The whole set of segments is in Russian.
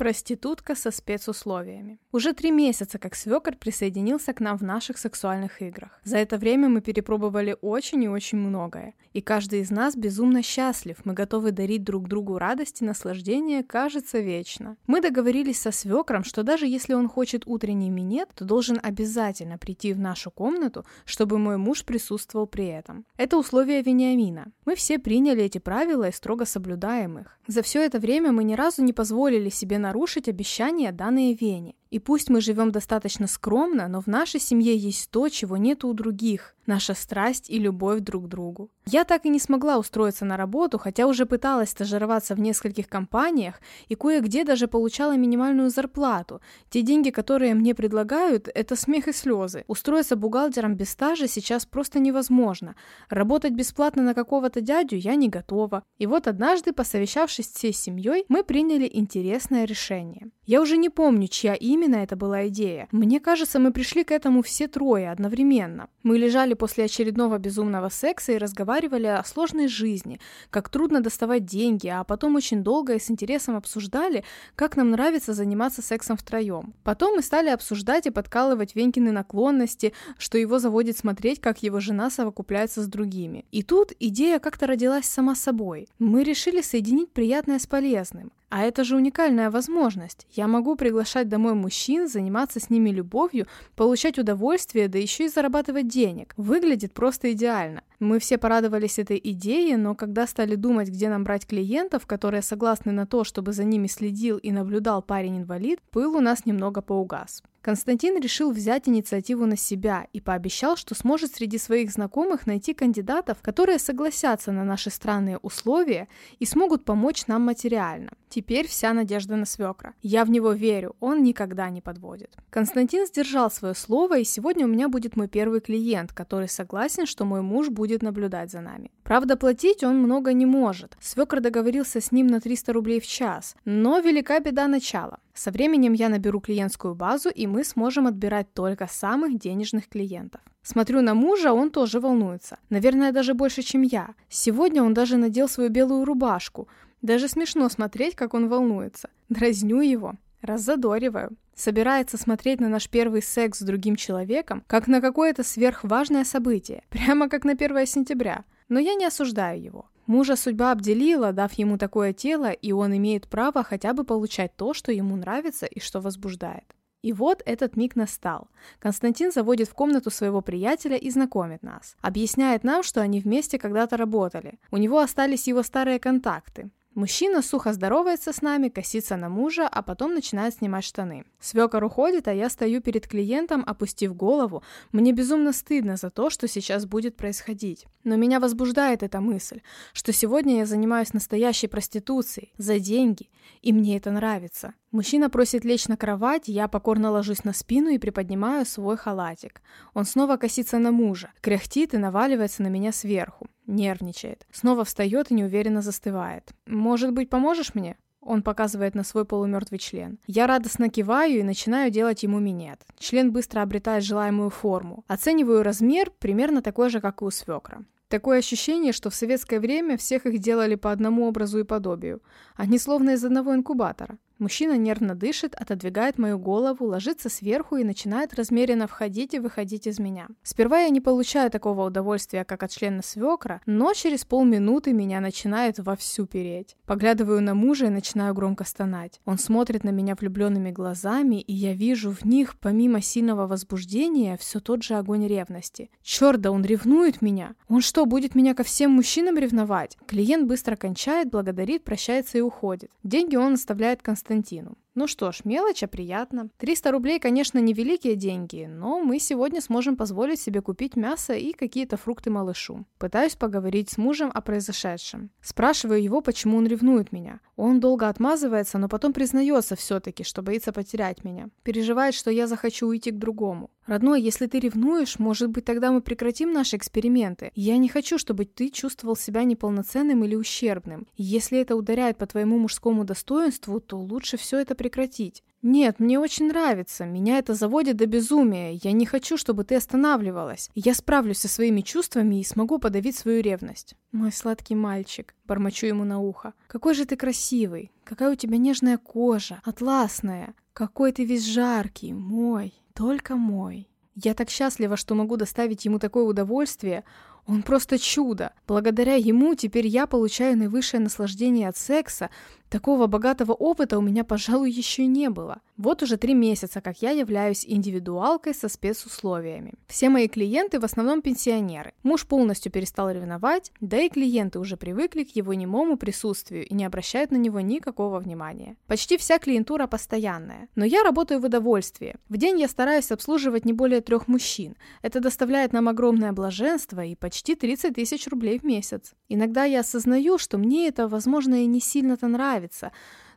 Проститутка со спецусловиями. Уже три месяца, как свекор присоединился к нам в наших сексуальных играх. За это время мы перепробовали очень и очень многое. И каждый из нас безумно счастлив. Мы готовы дарить друг другу радость и наслаждение, кажется, вечно. Мы договорились со свекром, что даже если он хочет утренний минет, то должен обязательно прийти в нашу комнату, чтобы мой муж присутствовал при этом. Это условие Вениамина. Мы все приняли эти правила и строго соблюдаем их. За все это время мы ни разу не позволили себе на нарушить обещания, данные Вене. И пусть мы живем достаточно скромно, но в нашей семье есть то, чего нет у других – наша страсть и любовь друг к другу. Я так и не смогла устроиться на работу, хотя уже пыталась стажироваться в нескольких компаниях и кое-где даже получала минимальную зарплату. Те деньги, которые мне предлагают, это смех и слезы. Устроиться бухгалтером без стажа сейчас просто невозможно. Работать бесплатно на какого-то дядю я не готова. И вот однажды, посовещавшись всей семьей, мы приняли интересное решение. Я уже не помню, чья именно это была идея. Мне кажется, мы пришли к этому все трое одновременно. Мы лежали после очередного безумного секса и разговаривали о сложной жизни, как трудно доставать деньги, а потом очень долго и с интересом обсуждали, как нам нравится заниматься сексом втроем. Потом мы стали обсуждать и подкалывать Венькины наклонности, что его заводит смотреть, как его жена совокупляется с другими. И тут идея как-то родилась сама собой. Мы решили соединить приятное с полезным. А это же уникальная возможность. Я могу приглашать домой мужчин, заниматься с ними любовью, получать удовольствие, да еще и зарабатывать денег. Выглядит просто идеально. Мы все порадовались этой идее, но когда стали думать, где нам брать клиентов, которые согласны на то, чтобы за ними следил и наблюдал парень-инвалид, пыл у нас немного поугас. Константин решил взять инициативу на себя и пообещал, что сможет среди своих знакомых найти кандидатов, которые согласятся на наши странные условия и смогут помочь нам материально. Теперь вся надежда на свекра. Я в него верю, он никогда не подводит. Константин сдержал свое слово, и сегодня у меня будет мой первый клиент, который согласен, что мой муж будет наблюдать за нами. Правда, платить он много не может. Свекр договорился с ним на 300 рублей в час, но велика беда начала. Со временем я наберу клиентскую базу, и мы сможем отбирать только самых денежных клиентов. Смотрю на мужа, он тоже волнуется. Наверное, даже больше, чем я. Сегодня он даже надел свою белую рубашку. Даже смешно смотреть, как он волнуется. Дразню его. Раззадориваю. Собирается смотреть на наш первый секс с другим человеком, как на какое-то сверхважное событие. Прямо как на 1 сентября. Но я не осуждаю его. Мужа судьба обделила, дав ему такое тело, и он имеет право хотя бы получать то, что ему нравится и что возбуждает. И вот этот миг настал. Константин заводит в комнату своего приятеля и знакомит нас. Объясняет нам, что они вместе когда-то работали. У него остались его старые контакты. Мужчина сухо здоровается с нами, косится на мужа, а потом начинает снимать штаны. Свекор уходит, а я стою перед клиентом, опустив голову. Мне безумно стыдно за то, что сейчас будет происходить. Но меня возбуждает эта мысль, что сегодня я занимаюсь настоящей проституцией, за деньги, и мне это нравится. Мужчина просит лечь на кровать, я покорно ложусь на спину и приподнимаю свой халатик. Он снова косится на мужа, кряхтит и наваливается на меня сверху. Нервничает. Снова встает и неуверенно застывает. «Может быть, поможешь мне?» Он показывает на свой полумертвый член. Я радостно киваю и начинаю делать ему минет. Член быстро обретает желаемую форму. Оцениваю размер примерно такой же, как и у свекра. Такое ощущение, что в советское время всех их делали по одному образу и подобию. Они словно из одного инкубатора. Мужчина нервно дышит, отодвигает мою голову, ложится сверху и начинает размеренно входить и выходить из меня. Сперва я не получаю такого удовольствия, как от члена свекра, но через полминуты меня начинает вовсю переть. Поглядываю на мужа и начинаю громко стонать. Он смотрит на меня влюбленными глазами, и я вижу в них, помимо сильного возбуждения, все тот же огонь ревности. Черт, да он ревнует меня! Он что, будет меня ко всем мужчинам ревновать? Клиент быстро кончает, благодарит, прощается и уходит. Деньги он оставляет Константину Константину. Ну что ж, мелочь, а приятно. 300 рублей, конечно, не великие деньги, но мы сегодня сможем позволить себе купить мясо и какие-то фрукты малышу. Пытаюсь поговорить с мужем о произошедшем. Спрашиваю его, почему он ревнует меня. Он долго отмазывается, но потом признается все-таки, что боится потерять меня. Переживает, что я захочу уйти к другому. Родной, если ты ревнуешь, может быть, тогда мы прекратим наши эксперименты. Я не хочу, чтобы ты чувствовал себя неполноценным или ущербным. Если это ударяет по твоему мужскому достоинству, то лучше все это прекратить. «Нет, мне очень нравится. Меня это заводит до безумия. Я не хочу, чтобы ты останавливалась. Я справлюсь со своими чувствами и смогу подавить свою ревность». «Мой сладкий мальчик», — бормочу ему на ухо. «Какой же ты красивый. Какая у тебя нежная кожа, атласная. Какой ты весь жаркий, мой, только мой». Я так счастлива, что могу доставить ему такое удовольствие. Он просто чудо. Благодаря ему теперь я получаю наивысшее наслаждение от секса, Такого богатого опыта у меня, пожалуй, еще не было. Вот уже три месяца, как я являюсь индивидуалкой со спецусловиями. Все мои клиенты в основном пенсионеры. Муж полностью перестал ревновать, да и клиенты уже привыкли к его немому присутствию и не обращают на него никакого внимания. Почти вся клиентура постоянная. Но я работаю в удовольствии. В день я стараюсь обслуживать не более трех мужчин. Это доставляет нам огромное блаженство и почти 30 тысяч рублей в месяц. Иногда я осознаю, что мне это, возможно, и не сильно-то нравится, нравится.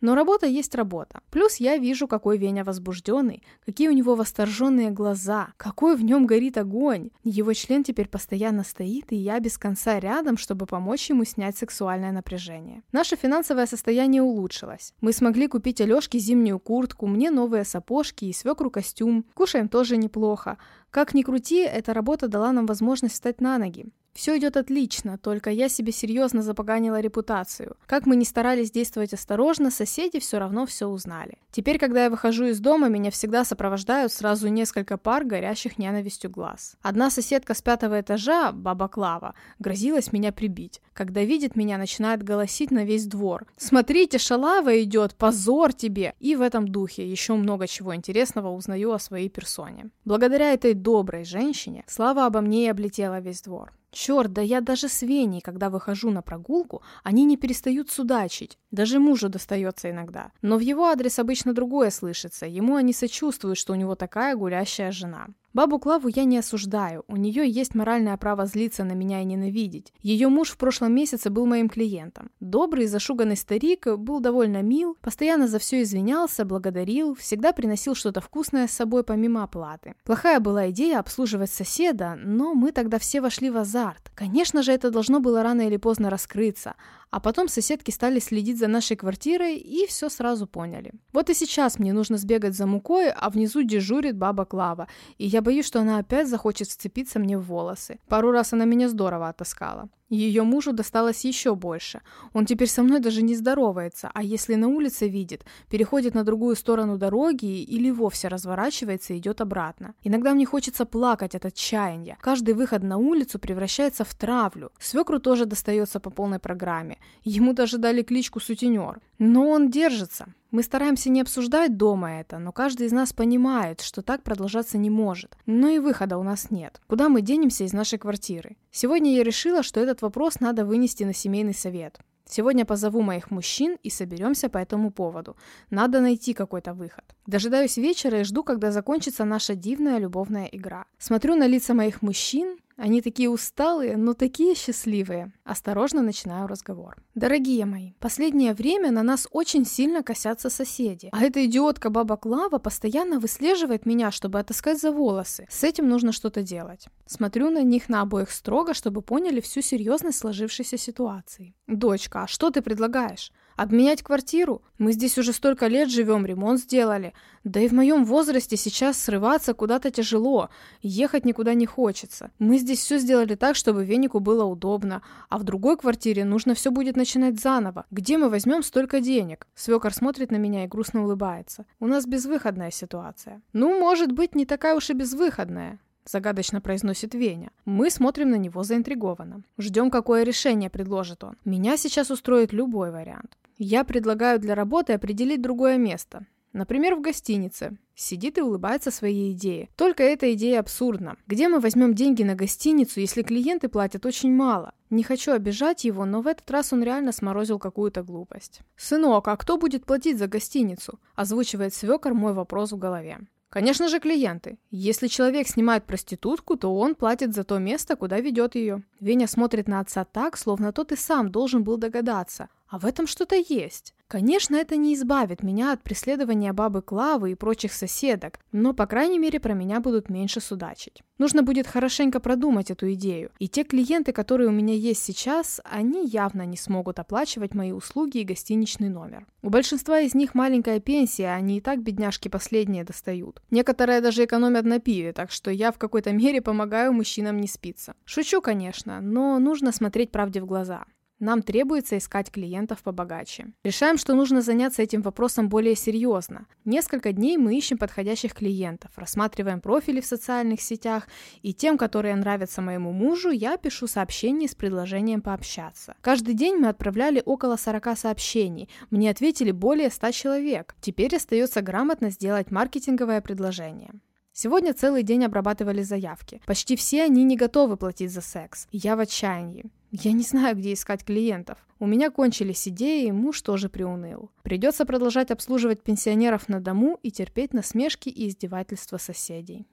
Но работа есть работа. Плюс я вижу, какой Веня возбужденный, какие у него восторженные глаза, какой в нем горит огонь. Его член теперь постоянно стоит, и я без конца рядом, чтобы помочь ему снять сексуальное напряжение. Наше финансовое состояние улучшилось. Мы смогли купить Алешке зимнюю куртку, мне новые сапожки и свекру костюм. Кушаем тоже неплохо. Как ни крути, эта работа дала нам возможность встать на ноги. Все идет отлично, только я себе серьезно запоганила репутацию. Как мы ни старались действовать осторожно, соседи все равно все узнали. Теперь, когда я выхожу из дома, меня всегда сопровождают сразу несколько пар горящих ненавистью глаз. Одна соседка с пятого этажа, баба Клава, грозилась меня прибить. Когда видит меня, начинает голосить на весь двор. «Смотрите, шалава идет, позор тебе!» И в этом духе еще много чего интересного узнаю о своей персоне. Благодаря этой доброй женщине слава обо мне и облетела весь двор. Черт, да я даже с Веней, когда выхожу на прогулку, они не перестают судачить. Даже мужу достается иногда. Но в его адрес обычно другое слышится. Ему они сочувствуют, что у него такая гулящая жена. Бабу Клаву я не осуждаю, у нее есть моральное право злиться на меня и ненавидеть. Ее муж в прошлом месяце был моим клиентом. Добрый, зашуганный старик, был довольно мил, постоянно за все извинялся, благодарил, всегда приносил что-то вкусное с собой помимо оплаты. Плохая была идея обслуживать соседа, но мы тогда все вошли в азарт. Конечно же, это должно было рано или поздно раскрыться, а потом соседки стали следить за нашей квартирой и все сразу поняли. Вот и сейчас мне нужно сбегать за мукой, а внизу дежурит баба Клава, и я боюсь, что она опять захочет сцепиться мне в волосы. Пару раз она меня здорово отаскала. Ее мужу досталось еще больше. Он теперь со мной даже не здоровается, а если на улице видит, переходит на другую сторону дороги или вовсе разворачивается и идет обратно. Иногда мне хочется плакать от отчаяния. Каждый выход на улицу превращается в травлю. Свекру тоже достается по полной программе. Ему даже дали кличку Сутенер. Но он держится. Мы стараемся не обсуждать дома это, но каждый из нас понимает, что так продолжаться не может. Но и выхода у нас нет. Куда мы денемся из нашей квартиры? Сегодня я решила, что этот вопрос надо вынести на семейный совет. Сегодня позову моих мужчин и соберемся по этому поводу. Надо найти какой-то выход. Дожидаюсь вечера и жду, когда закончится наша дивная любовная игра. Смотрю на лица моих мужчин, они такие усталые, но такие счастливые. Осторожно начинаю разговор. Дорогие мои, последнее время на нас очень сильно косятся соседи. А эта идиотка баба Клава постоянно выслеживает меня, чтобы отыскать за волосы. С этим нужно что-то делать. Смотрю на них на обоих строго, чтобы поняли всю серьезность сложившейся ситуации. Дочка, а что ты предлагаешь? Обменять квартиру? Мы здесь уже столько лет живем, ремонт сделали. Да и в моем возрасте сейчас срываться куда-то тяжело. Ехать никуда не хочется. Мы здесь все сделали так, чтобы венику было удобно. А в другой квартире нужно все будет начинать заново. Где мы возьмем столько денег? Свекор смотрит на меня и грустно улыбается. У нас безвыходная ситуация. Ну, может быть, не такая уж и безвыходная загадочно произносит Веня. Мы смотрим на него заинтригованно. Ждем, какое решение предложит он. Меня сейчас устроит любой вариант. Я предлагаю для работы определить другое место. Например, в гостинице. Сидит и улыбается своей идее. Только эта идея абсурдна. Где мы возьмем деньги на гостиницу, если клиенты платят очень мало? Не хочу обижать его, но в этот раз он реально сморозил какую-то глупость. «Сынок, а кто будет платить за гостиницу?» Озвучивает свекор мой вопрос в голове. Конечно же, клиенты. Если человек снимает проститутку, то он платит за то место, куда ведет ее. Веня смотрит на отца так, словно тот и сам должен был догадаться. А в этом что-то есть. Конечно, это не избавит меня от преследования бабы Клавы и прочих соседок, но, по крайней мере, про меня будут меньше судачить. Нужно будет хорошенько продумать эту идею, и те клиенты, которые у меня есть сейчас, они явно не смогут оплачивать мои услуги и гостиничный номер. У большинства из них маленькая пенсия, они и так бедняжки последние достают. Некоторые даже экономят на пиве, так что я в какой-то мере помогаю мужчинам не спиться. Шучу, конечно, но нужно смотреть правде в глаза. Нам требуется искать клиентов побогаче. Решаем, что нужно заняться этим вопросом более серьезно. Несколько дней мы ищем подходящих клиентов, рассматриваем профили в социальных сетях, и тем, которые нравятся моему мужу, я пишу сообщение с предложением пообщаться. Каждый день мы отправляли около 40 сообщений. Мне ответили более 100 человек. Теперь остается грамотно сделать маркетинговое предложение. Сегодня целый день обрабатывали заявки. Почти все они не готовы платить за секс. Я в отчаянии. Я не знаю, где искать клиентов. У меня кончились идеи, муж тоже приуныл. Придется продолжать обслуживать пенсионеров на дому и терпеть насмешки и издевательства соседей.